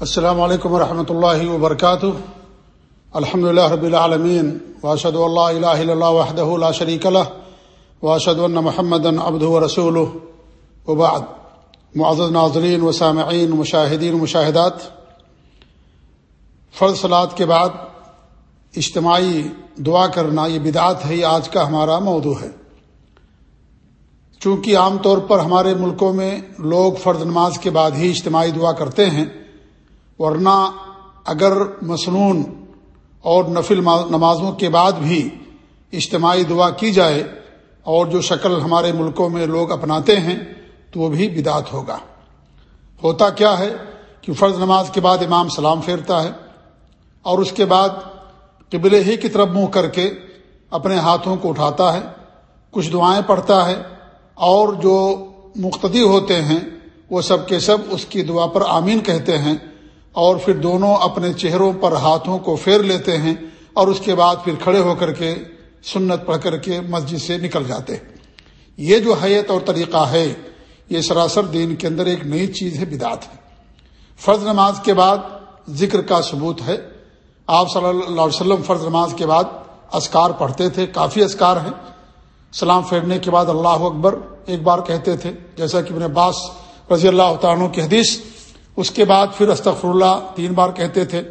السلام علیکم ورحمۃ اللہ وبرکاتہ۔ الحمد اللہ رب العالمین واشد اللہ الہ الا اللہ وحدہ لا شریک له واشد ان محمد عبدہ ورسولہ۔ وبعد، معزز ناظرین و سامعین، مشاہدین مشاہدات۔ فرض صلات کے بعد اجتماعی دعا کرنا، یہ بدعت ہے، یہ آج کا ہمارا موضوع ہے۔ چونکہ عام طور پر ہمارے ملکوں میں لوگ فرض نماز کے بعد ہی اجتماعی دعا کرتے ہیں ورنہ اگر مصنون اور نفل نمازوں کے بعد بھی اجتماعی دعا کی جائے اور جو شکل ہمارے ملکوں میں لوگ اپناتے ہیں تو وہ بھی بدعت ہوگا۔ ہوتا کیا ہے کہ فرض نماز کے بعد امام سلام پھیرتا ہے اور اس کے بعد قبل ہی کی طرف منہ کر کے اپنے ہاتھوں کو اٹھاتا ہے، کچھ دعائیں پڑھتا ہے اور جو مقتدی ہوتے ہیں وہ سب کے سب اس کی دعا پر آمین کہتے ہیں۔ اور پھر دونوں اپنے چہروں پر ہاتھوں کو پھیر لیتے ہیں اور اس کے بعد پھر کھڑے ہو کر کے سنت پڑھ کر کے مسجد سے نکل جاتے ہیں۔ یہ جو حیت اور طریقہ ہے، یہ سراسر دین کے اندر ایک نئی چیز ہے، بدعت ہے۔ فرض نماز کے بعد ذکر کا ثبوت ہے۔ آپ صلی اللہ علیہ وسلم فرض نماز کے بعد اسکار پڑھتے تھے، کافی اسکار ہیں۔ سلام پھیرنے کے بعد اللہ اکبر ایک بار کہتے تھے، جیسا کہ ابن عباس رضی اللہ تعالیٰ کی حدیث اس کے بعد پھر استغفر اللہ تین بار کہتے تھے۔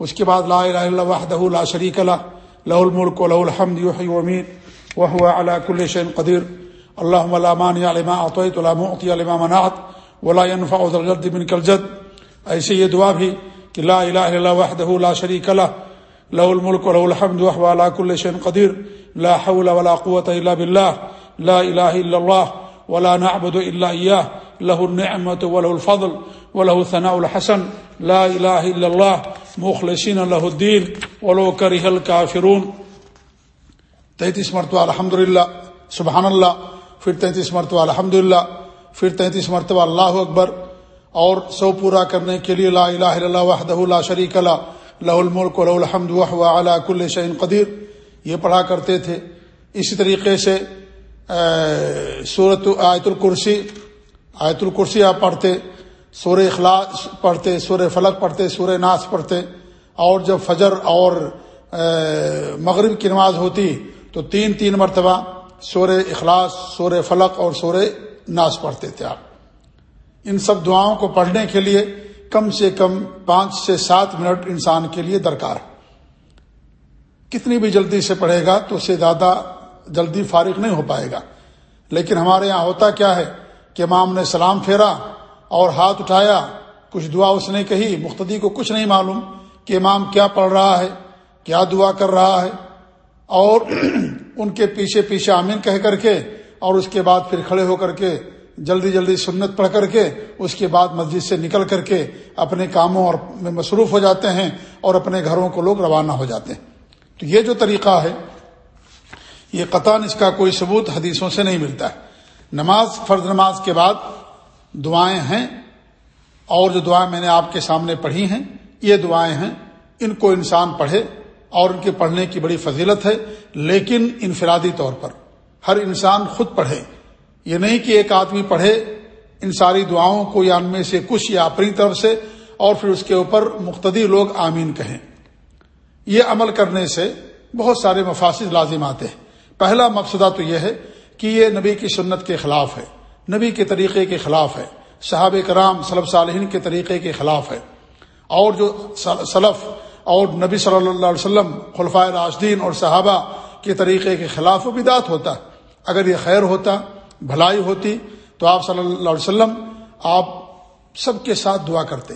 اس کے بعد لا الہ الا وحدہ لا شریک اللہ لہ الملک و لہ الحمد یحیی و امین وهو على كل شيء قدير اللهم لا مانع لما اعطيت ولا معطي لما منعت ولا ينفع ذا الجد منك الجد ایسے یہ دعا بھی کہ لا الہ الا اللہ وحدہ لا شریک لہ لہ الملک و لہ الحمد وهو على كل شيء قدير لا حول ولا قوة الا بالله لا الہ الا اللہ ولا نعبد الا اياه له النعمة وله الفضل وله ثناء الحسن. لا إله إلا الله. مخلصين له الدين. ولو كره الكافرون. تینتیس مرتبہ الحمد للہ سبحان اللہ پھر تینتیس مرتبہ الحمد للہ پھر تینتیس مرتبہ اللہ اکبر. اور سو پورا کرنے کے لیے لا الہ الا اللہ وحدہ لا شریک اللہ لہ الملک و لہ الحمد وحو علی کل شعین قدیر. یہ پڑھا کرتے تھے. اسی طریقے سے صورت آیت الکرسی. آیت الکرسی آپ پڑھتے سور اخلاص پڑھتے سور فلق پڑھتے سور ناس پڑھتے۔ اور جب فجر اور مغرب کی نماز ہوتی تو تین تین مرتبہ سور اخلاص سور فلق اور سور ناس پڑھتے تھے آپ۔ ان سب دعاؤں کو پڑھنے کے لیے کم سے کم پانچ سے سات منٹ انسان کے لیے درکار۔ کتنی بھی جلدی سے پڑھے گا تو اسے زیادہ جلدی فارغ نہیں ہو پائے گا۔ لیکن ہمارے یہاں ہوتا کیا ہے؟ کہ امام نے سلام پھیرا اور ہاتھ اٹھایا، کچھ دعا اس نے کہی مختدی کو کچھ نہیں معلوم کہ امام کیا پڑھ رہا ہے، کیا دعا کر رہا ہے۔ اور ان کے پیچھے پیچھے آمین کہہ کر کے اور اس کے بعد پھر کھڑے ہو کر کے، جلدی جلدی سنت پڑھ کر کے، اس کے بعد مسجد سے نکل کر کے اپنے کاموں اور میں مصروف ہو جاتے ہیں اور اپنے گھروں کو لوگ روانہ ہو جاتے ہیں۔ تو یہ جو طریقہ ہے، یہ قطان اس کا کوئی ثبوت حدیثوں سے نہیں ملتا ہے۔ نماز، فرض نماز کے بعد دعائیں ہیں، اور جو دعائیں میں نے آپ کے سامنے پڑھی ہیں، یہ دعائیں ہیں۔ ان کو انسان پڑھے، اور ان کے پڑھنے کی بڑی فضیلت ہے، لیکن انفرادی طور پر۔ ہر انسان خود پڑھے۔ یہ نہیں کہ ایک آدمی پڑھے ان ساری دعاؤں کو، یا ان میں سے کچھ، یا اپنی طرف سے، اور پھر اس کے اوپر مقتدی لوگ آمین کہیں۔ یہ عمل کرنے سے بہت سارے مفاصد لازم آتے ہیں۔ پہلا مقصدہ تو یہ ہے کہ یہ نبی کی سنت کے خلاف ہے، نبی کے طریقے کے خلاف ہے صحاب کرام صلب صالحین کے طریقے کے خلاف ہے۔ اور جو صلف اور نبی صلی اللہ علیہ وسلم خلفۂ راشدین اور صحابہ کے طریقے کے خلاف و بدعت ہوتا۔ اگر یہ خیر ہوتا، بھلائی ہوتی، تو آپ صلی اللہ علیہ وسلم آپ سب کے ساتھ دعا کرتے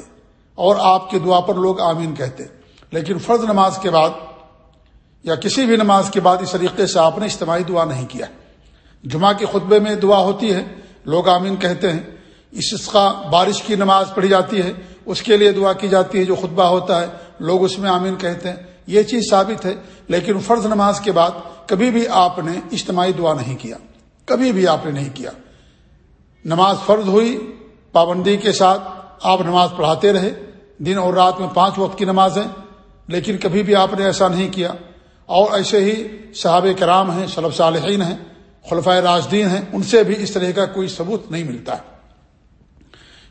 اور آپ کی دعا پر لوگ آمین کہتے۔ لیکن فرض نماز کے بعد یا کسی بھی نماز کے بعد اس طریقے سے آپ نے اجتماعی دعا نہیں کیا۔ جمعہ کے خطبے میں دعا ہوتی ہے، لوگ آمین کہتے ہیں۔ اس بارش کی نماز پڑھی جاتی ہے، اس کے لیے دعا کی جاتی ہے جو خطبہ ہوتا ہے۔ لوگ اس میں آمین کہتے ہیں۔ یہ چیز ثابت ہے، لیکن فرض نماز کے بعد کبھی بھی آپ نے اجتماعی دعا نہیں کیا۔ کبھی بھی آپ نے نہیں کیا۔ نماز فرض ہوئی، پابندی کے ساتھ آپ نماز پڑھاتے رہے۔ دن اور رات میں پانچ وقت کی نمازیں، لیکن کبھی بھی آپ نے ایسا نہیں کیا۔ اور ایسے ہی صحابہ کرام ہیں صلب صالحین ہیں۔ خلفۂ راجدین ہیں، ان سے بھی اس طرح کا کوئی ثبوت نہیں ملتا۔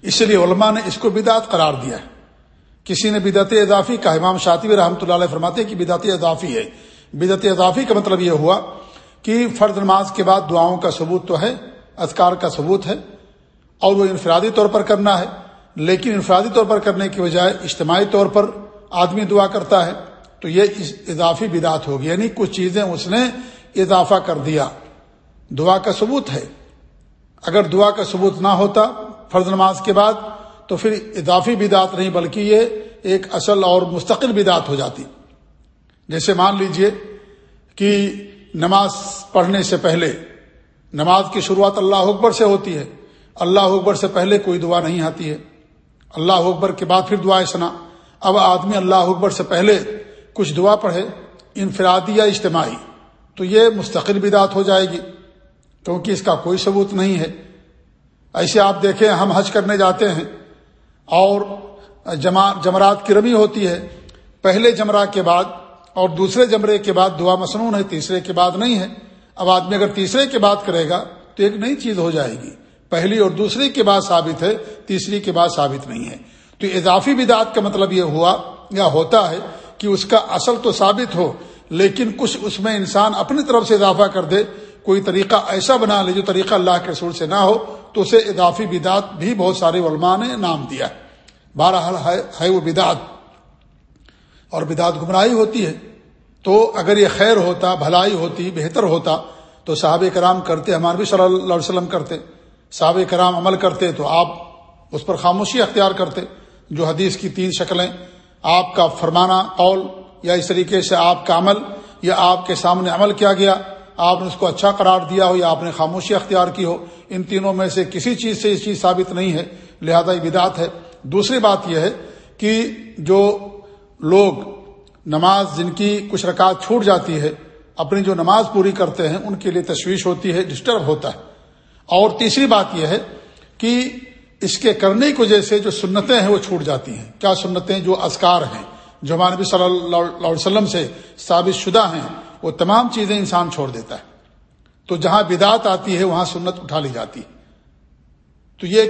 اس لیے علماء نے اس کو بدعت قرار دیا ہے۔ کسی نے بدعت اضافی کا امام شاطب رحمۃ اللہ علیہ فرماتے ہیں کہ بدعت اضافی ہے۔ بدعت اضافی کا مطلب یہ ہوا کہ فرد نماز کے بعد دعاؤں کا ثبوت تو ہے، اذکار کا ثبوت ہے، اور وہ انفرادی طور پر کرنا ہے۔ لیکن انفرادی طور پر کرنے کی بجائے اجتماعی طور پر آدمی دعا کرتا ہے، تو یہ اضافی بدعت ہوگی۔ یعنی کچھ چیزیں اس نے اضافہ کر دیا۔ دعا کا ثبوت ہے۔ اگر دعا کا ثبوت نہ ہوتا فرض نماز کے بعد، تو پھر اضافی بدعت نہیں، بلکہ یہ ایک اصل اور مستقل بدعت ہو جاتی۔ جیسے مان لیجیے کہ نماز پڑھنے سے پہلے، نماز کی شروعات اللہ اکبر سے ہوتی ہے۔ اللہ اکبر سے پہلے کوئی دعا نہیں آتی ہے۔ اللہ اکبر کے بعد پھر دعائیں سنا۔ اب آدمی اللہ اکبر سے پہلے کچھ دعا پڑھے، انفرادی یا اجتماعی، تو یہ مستقل بدعت ہو جائے گی۔ کیونکہ اس کا کوئی ثبوت نہیں ہے۔ ایسے آپ دیکھیں، ہم حج کرنے جاتے ہیں اور جمع، جمرات کی رمی ہوتی ہے۔ پہلے جمرہ کے بعد اور دوسرے جمرے کے بعد دعا مصنون ہے، تیسرے کے بعد نہیں ہے۔ اب آدمی اگر تیسرے کے بعد کرے گا تو ایک نئی چیز ہو جائے گی۔ پہلی اور دوسری کے بعد ثابت ہے، تیسری کے بعد ثابت نہیں ہے۔ تو اضافی بدعت کا مطلب یہ ہوا یا ہوتا ہے کہ اس کا اصل تو ثابت ہو، لیکن کچھ اس میں انسان اپنی طرف سے اضافہ کر دے کوئی طریقہ ایسا بنا لے جو طریقہ اللہ کے رسول سے نہ ہو، تو اسے اضافی بدعت بھی بہت سارے علماء نے نام دیا۔ بہرحال ہے وہ بدعت۔ اور بدعت گمراہی ہوتی ہے۔ تو اگر یہ خیر ہوتا، بھلائی ہوتی، بہتر ہوتا، تو صحابہ کرام کرتے، ہمارے بھی صلی اللہ علیہ وسلم کرتے۔ صحابہ کرام عمل کرتے تو آپ اس پر خاموشی اختیار کرتے۔ جو حدیث کی تین شکلیں، آپ کا فرمانا قول یا اس طریقے سے آپ کا عمل یا آپ کے سامنے عمل کیا گیا آپ نے اس کو اچھا قرار دیا ہو یا آپ نے خاموشی اختیار کی ہو، ان تینوں میں سے کسی چیز سے یہ چیز ثابت نہیں ہے، لہذا یہ بدعت ہے۔ دوسری بات یہ ہے کہ جو لوگ نماز، جن کی کچھ رکعت چھوٹ جاتی ہے، اپنی جو نماز پوری کرتے ہیں، ان کے لیے تشویش ہوتی ہے ڈسٹرب ہوتا ہے۔ اور تیسری بات یہ ہے کہ اس کے کرنے کی وجہ سے جو سنتیں ہیں وہ چھوٹ جاتی ہیں۔ کیا سنتیں جو ازکار ہیں؟ جو ہمارے نبی صلی اللہ علیہ وسلم سے ثابت شدہ ہیں۔ وہ تمام چیزیں انسان چھوڑ دیتا ہے۔ تو جہاں بدعت آتی ہے، وہاں سنت اٹھا لی جاتی تو یہ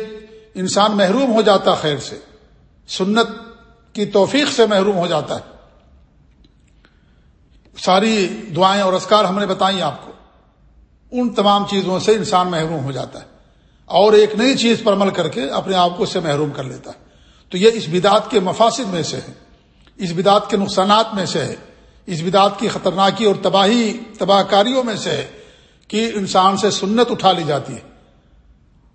انسان محروم ہو جاتا خیر سے۔ سنت کی توفیق سے محروم ہو جاتا ہے۔ ساری دعائیں اور اسکار ہم نے بتائی آپ کو۔ ان تمام چیزوں سے انسان محروم ہو جاتا ہے۔ اور ایک نئی چیز پر عمل کر کے اپنے آپ کو اس سے محروم کر لیتا ہے۔ تو یہ اس بدعت کے مفاصد میں سے ہے۔ اس بدعت کے نقصانات میں سے ہے۔ اس بدعت کی خطرناکی اور تباہی تباہ کاریوں میں سے ہے کہ انسان سے سنت اٹھا لی جاتی ہے۔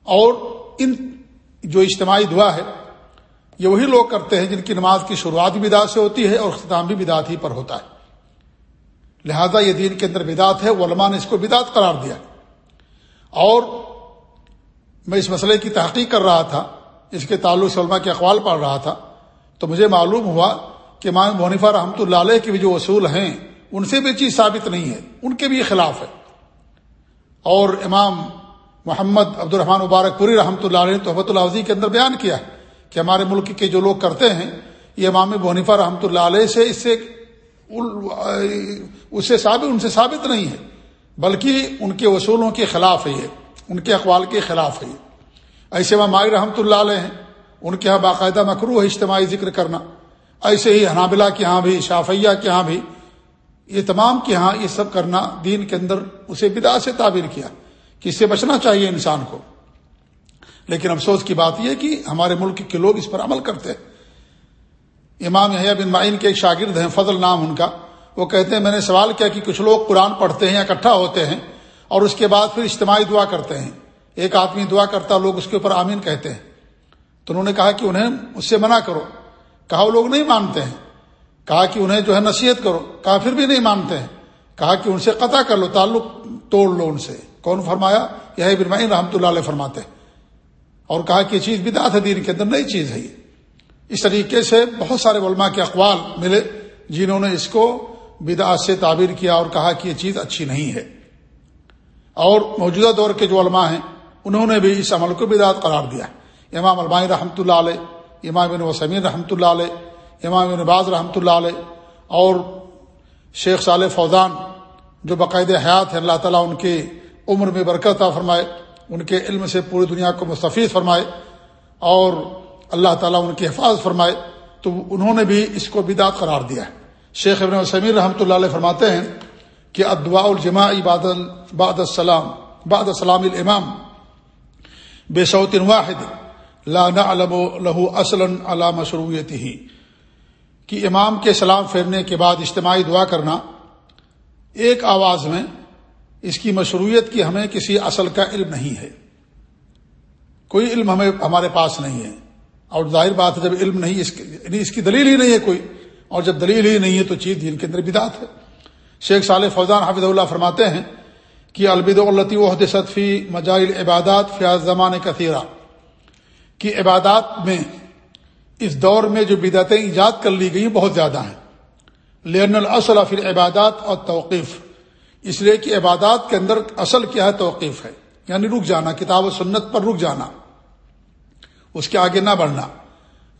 اور ان جو اجتماعی دعا ہے، یہ وہی لوگ کرتے ہیں جن کی نماز کی شروعات بھی بدعت سے ہوتی ہے اور اختتام بھی بدعت ہی پر ہوتا ہے۔ لہذا یہ دین کے اندر بدعت ہے، علماء نے اس کو بدعت قرار دیا۔ اور میں اس مسئلے کی تحقیق کر رہا تھا، اس کے تعلق سے علماء کے اقوال پڑھ رہا تھا، تو مجھے معلوم ہوا کہ امام مونیفہ رحمۃ اللہ علیہ کے بھی جو اصول ہیں، ان سے بھی چیز ثابت نہیں ہے۔ ان کے بھی خلاف ہے۔ اور امام محمد عبد الرحمٰن مبارک پوری رحمۃ اللہ علیہ تحبۃ العظی کے اندر بیان کیا ہے کہ ہمارے ملک کے جو لوگ کرتے ہیں، یہ امام مونیفہ رحمۃ اللہ علیہ سے اس سے اس سے ثابت ان سے ثابت نہیں ہے، بلکہ ان کے اصولوں کے خلاف ہے یہ۔ ان کے اقوال کے خلاف ہے یہ۔ ایسے امام مائی رحمۃ اللہ علیہ ہیں، ان کے یہاں باقاعدہ مکرو ہے اجتماعی ذکر کرنا۔ ایسے ہی حنابلہ کے ہاں بھی شافیہ کے ہاں بھی، یہ تمام کے ہاں یہ سب کرنا دین کے اندر اسے بدا سے تعبیر کیا کہ اس سے بچنا چاہیے انسان کو۔ لیکن افسوس کی بات یہ کہ ہمارے ملک کے لوگ اس پر عمل کرتے ہیں۔ امام یحییٰ بن معین کے ایک شاگرد ہیں، فضل نام ان کا۔ وہ کہتے ہیں، میں نے سوال کیا کہ کچھ لوگ قرآن پڑھتے ہیں اکٹھا ہوتے ہیں اور اس کے بعد پھر اجتماعی دعا کرتے ہیں۔ ایک آدمی دعا کرتا، لوگ اس کے اوپر آمین کہتے ہیں۔ تو انہوں نے کہا کہ انہیں اس سے منع کرو۔ کہا وہ لوگ نہیں مانتے ہیں۔ کہا کہ انہیں جو ہے نصیحت کرو۔ کہا پھر بھی نہیں مانتے ہیں۔ کہا کہ ان سے قطع کر لو، تعلق توڑ لو ان سے۔ کون فرمایا؟ یہ برمائی رحمۃ اللہ علیہ فرماتے اور کہا کہ یہ چیز بدعت ہے، دین کے اندر نئی چیز ہے یہ۔ اس طریقے سے بہت سارے علماء کے اقوال ملے جنہوں نے اس کو بدعت سے تعبیر کیا اور کہا کہ یہ چیز اچھی نہیں ہے۔ اور موجودہ دور کے جو علماء ہیں، انہوں نے بھی اس عمل کو بدعت قرار دیا امام علمائی رحمۃ اللہ علیہ امام بن وسمین رحمۃ اللہ علیہ، امام بن باز رحمۃ اللہ علیہ اور شیخ صالح فوزان جو باقاعدہ حیات ہیں، اللہ تعالیٰ ان کی عمر میں برکت فرمائے، ان کے علم سے پوری دنیا کو مستفیض فرمائے اور اللہ تعالیٰ ان کی حفاظ فرمائے، تو انہوں نے بھی اس کو بدعت قرار دیا ہے۔ شیخ ابن وسمیر رحمۃ اللہ علیہ فرماتے ہیں کہ ادعاء الجماع بعد السلام بعد السلام الامام، بے صوت واحد۔ لا نعلم له اصلا على مشروعیته۔ کہ امام کے سلام پھیرنے کے بعد اجتماعی دعا کرنا ایک آواز میں اس کی مشروعیت کی ہمیں کسی اصل کا علم نہیں ہے۔ کوئی علم ہمیں ہمارے پاس نہیں ہے۔ اور ظاہر بات ہے جب علم نہیں اس یعنی اس کی دلیل ہی نہیں ہے کوئی۔ اور جب دلیل ہی نہیں ہے تو چیز دین کے اندر بدات ہے۔ شیخ صالح فوزان حافظ اللہ فرماتے ہیں کہ البد التی عہد صدفی مجائل عبادات فیاض زمان کثیرہ۔ کی عبادات میں اس دور میں جو بدعتیں ایجاد کر لی گئی بہت زیادہ ہیں۔ لین الاصل پھر عبادات اور توقیف اس لیے کہ عبادات کے اندر اصل کیا ہے؟ توقیف ہے۔ یعنی رک جانا، کتاب و سنت پر رک جانا۔ اس کے آگے نہ بڑھنا۔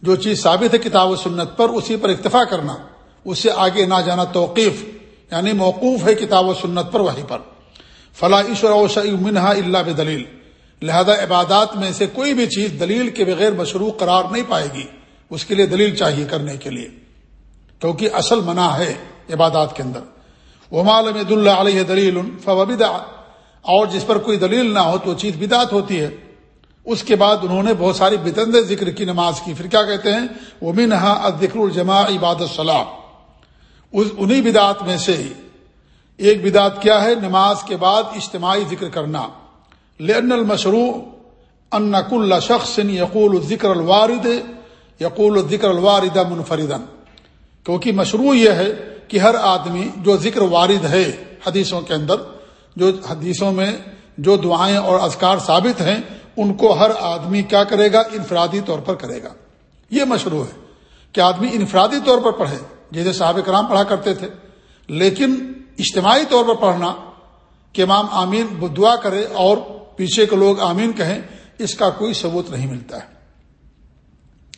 جو چیز ثابت ہے کتاب و سنت پر، اسی پر اکتفا کرنا۔ اس سے آگے نہ جانا توقیف یعنی موقوف ہے کتاب و سنت پر وہیں پر۔ فلاں عشور منہا اللہ بدلیل لہذا عبادات میں سے کوئی بھی چیز دلیل کے بغیر مشروع قرار نہیں پائے گی، اس کے لیے دلیل چاہیے کرنے کے لیے۔ کیونکہ اصل منع ہے عبادات کے اندر۔ وہ مالد اللہ علیہ دلیل فوبدا اور جس پر کوئی دلیل نہ ہو تو چیز بدعت ہوتی ہے۔ اس کے بعد انہوں نے بہت ساری بتند ذکر کی نماز کی۔ پھر کیا کہتے ہیں؟ وہ منہا ذکر الجماع عباد الصلاح انہیں بدعت میں سے ایک بدعت کیا ہے؟ نماز کے بعد اجتماعی ذکر کرنا۔ لن المشروع ان کل شخص یقول ذکر الوارد یقول ذکر الوارد منفردن کیونکہ مشروع یہ ہے کہ ہر آدمی جو ذکر وارد ہے حدیثوں کے اندر، جو حدیثوں میں جو دعائیں اور اذکار ثابت ہیں، ان کو ہر آدمی کیا کرے گا؟ انفرادی طور پر کرے گا۔ یہ مشروع ہے کہ آدمی انفرادی طور پر پڑھے، جیسے صحابہ کرام پڑھا کرتے تھے۔ لیکن اجتماعی طور پر پڑھنا کہ امام آمین دعا کرے اور پیچھے کے لوگ آمین کہیں، اس کا کوئی ثبوت نہیں ملتا ہے۔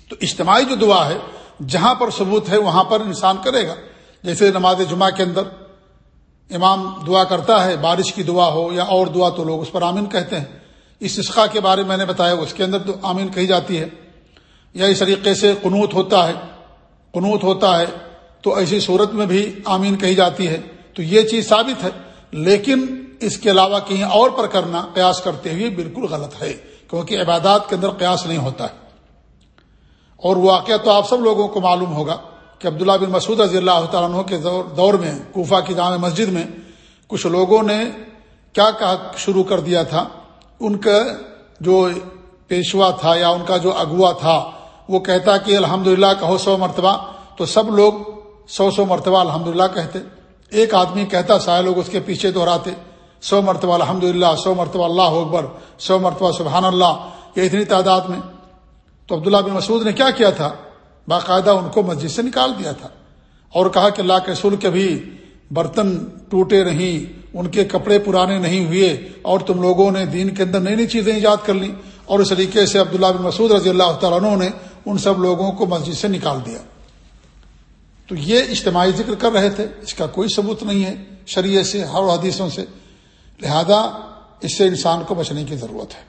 تو اجتماعی جو دعا ہے، جہاں پر ثبوت ہے، وہاں پر انسان کرے گا۔ جیسے نماز جمعہ کے اندر امام دعا کرتا ہے، بارش کی دعا ہو یا اور دعا تو لوگ اس پر آمین کہتے ہیں۔ اس اسقا کے بارے میں نے بتایا، اس کے اندر تو آمین کہی جاتی ہے۔ یا اس طریقے سے قنوت ہوتا ہے، قنوت ہوتا ہے، تو ایسی صورت میں بھی آمین کہی جاتی ہے۔ تو یہ چیز ثابت ہے، لیکن اس کے علاوہ کہیں اور پر کرنا قیاس کرتے ہوئے بالکل غلط ہے، کیونکہ عبادات کے اندر قیاس نہیں ہوتا ہے۔ اور واقعہ تو آپ سب لوگوں کو معلوم ہوگا کہ عبداللہ بن مسعود رضی اللہ تعالیٰ عنہ کے دور میں، کوفہ کی جامع مسجد میں کچھ لوگوں نے کیا کہا شروع کر دیا تھا۔ ان کا جو پیشوا تھا یا ان کا جو اگوا تھا، وہ کہتا کہ الحمد للہ کہو سو مرتبہ۔ تو سب لوگ سو سو مرتبہ الحمد للہ کہتے۔ ایک آدمی کہتا، سارے لوگ اس کے پیچھے دہراتے۔ سو مرتبہ الحمد للہ سو مرتبہ اللہ اکبر، سو مرتبہ سبحان اللہ، یہ اتنی تعداد میں۔ تو عبداللہ بن مسعود نے کیا کیا تھا؟ باقاعدہ ان کو مسجد سے نکال دیا تھا۔ اور کہا کہ اللہ کے رسول کے بھی برتن ٹوٹے نہیں، ان کے کپڑے پرانے نہیں ہوئے، اور تم لوگوں نے دین کے اندر نئی نئی چیزیں ایجاد کر لیں۔ اور اس طریقے سے عبداللہ بن مسعود رضی اللہ تعالیٰ عنہ نے ان سب لوگوں کو مسجد سے نکال دیا۔ تو یہ اجتماعی ذکر کر رہے تھے، اس کا کوئی ثبوت نہیں ہے شریعت سے، ہر حدیثوں سے۔ لہذا اس سے انسان کو بچنے کی ضرورت ہے۔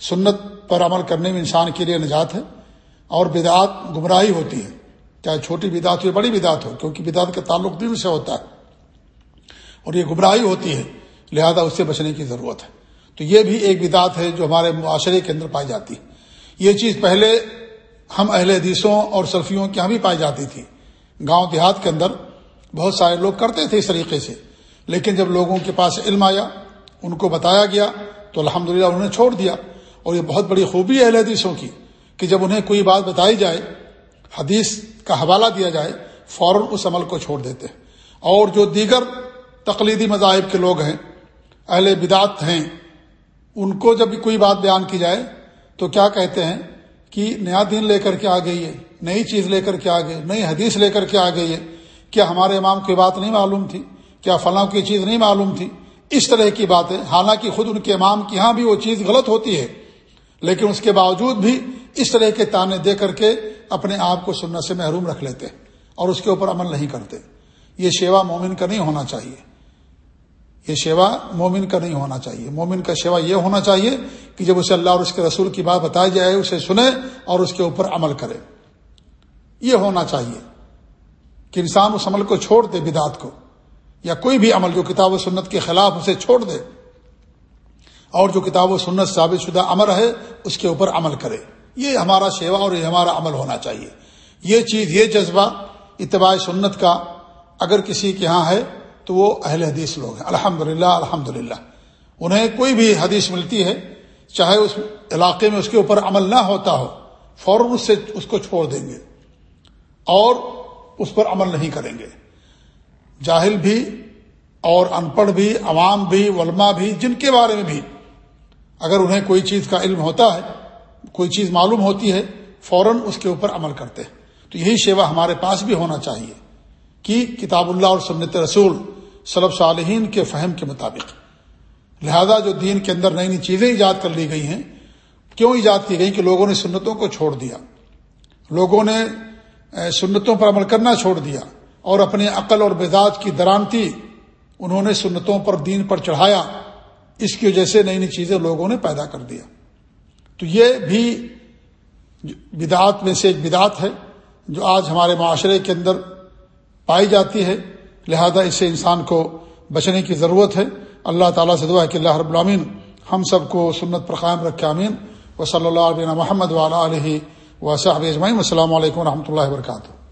سنت پر عمل کرنے میں انسان کے لیے نجات ہے اور بدعات گمراہی ہوتی ہے۔ چاہے چھوٹی بدعت ہو یا بڑی بدعت ہو، کیونکہ بدعت کا تعلق دل سے ہوتا ہے اور یہ گمراہی ہوتی ہے، لہذا اس سے بچنے کی ضرورت ہے۔ تو یہ بھی ایک بدعت ہے جو ہمارے معاشرے کے اندر پائی جاتی۔ ہے یہ چیز پہلے ہم اہل حدیثوں اور سلفیوں کے یہاں بھی پائی جاتی تھی۔ گاؤں دیہات کے اندر بہت سارے لوگ کرتے تھے اس طریقے سے، لیکن جب لوگوں کے پاس علم آیا ان کو بتایا گیا تو الحمد انہوں نے چھوڑ دیا اور یہ بہت بڑی خوبی ہے اہل حدیثوں کی کہ جب انہیں کوئی بات بتائی جائے، حدیث کا حوالہ دیا جائے، فوراً اس عمل کو چھوڑ دیتے ہیں۔ اور جو دیگر تقلیدی مذاہب کے لوگ ہیں، اہل بدعت ہیں، ان کو جب کوئی بات بیان کی جائے تو کیا کہتے ہیں کہ نیا دین لے کر کے آ گئی ہے، نئی چیز لے کر کے آ گئی نئی حدیث لے کر کے آ گئی ہے۔ کیا ہمارے امام کی بات نہیں معلوم تھی؟ کیا فلاں کی چیز نہیں معلوم تھی؟ اس طرح کی باتیں حالانکہ خود ان کے امام کی ہاں بھی وہ چیز غلط ہوتی ہے۔ لیکن اس کے باوجود بھی اس طرح کے تانے دے کر کے اپنے آپ کو سننے سے محروم رکھ لیتے اور اس کے اوپر عمل نہیں کرتے۔ یہ شیوا مومن کا نہیں ہونا چاہیے۔ یہ شیوا مومن کا نہیں ہونا چاہیے۔ مومن کا شیوا یہ ہونا چاہیے کہ جب اسے اللہ اور اس کے رسول کی بات بتائی جائے، اسے سنے اور اس کے اوپر عمل کرے۔ یہ ہونا چاہیے کہ انسان اس عمل کو چھوڑ دے، بدعت کو۔ یا کوئی بھی عمل جو کتاب و سنت کے خلاف اسے چھوڑ دے اور جو کتاب و سنت ثابت شدہ عمل ہے، اس کے اوپر عمل کرے۔ یہ ہمارا شیوا اور یہ ہمارا عمل ہونا چاہیے۔ یہ چیز، یہ جذبہ اتباع سنت کا اگر کسی کے ہاں ہے، تو وہ اہل حدیث لوگ ہیں۔ الحمد للہ الحمد للہ انہیں کوئی بھی حدیث ملتی ہے، چاہے اس علاقے میں اس کے اوپر عمل نہ ہوتا ہو، فوراً اس سے، اس کو چھوڑ دیں گے اور اس پر عمل نہیں کریں گے۔ جاہل بھی اور ان پڑھ بھی، عوام بھی، علماء بھی، جن کے بارے میں بھی اگر انہیں کوئی چیز کا علم ہوتا ہے، کوئی چیز معلوم ہوتی ہے، فوراً اس کے اوپر عمل کرتے ہیں۔ تو یہی شیوا ہمارے پاس بھی ہونا چاہیے کہ کتاب اللہ اور سنت رسول صلب صالحین کے فہم کے مطابق۔ لہذا جو دین کے اندر نئی نئی چیزیں ایجاد کر لی گئی ہیں، کیوں ایجاد کی گئی؟ کہ لوگوں نے سنتوں کو چھوڑ دیا۔ لوگوں نے سنتوں پر عمل کرنا چھوڑ دیا۔ اور اپنے عقل اور بزاج کی درانتی انہوں نے سنتوں پر دین پر چڑھایا، اس کی وجہ سے نئی نئی چیزیں لوگوں نے پیدا کر دیا۔ تو یہ بھی بدعات میں سے ایک بدعت ہے جو آج ہمارے معاشرے کے اندر پائی جاتی ہے۔ لہذا اس سے انسان کو بچنے کی ضرورت ہے۔ اللہ تعالیٰ سے دعا ہے کہ اللہ رب العامین ہم سب کو سنت پر قائم رکھے امین و صلی اللہ علیہ محمد والا علیہ و اجمعین۔ السلام علیکم و رحمۃ اللہ وبرکاتہ۔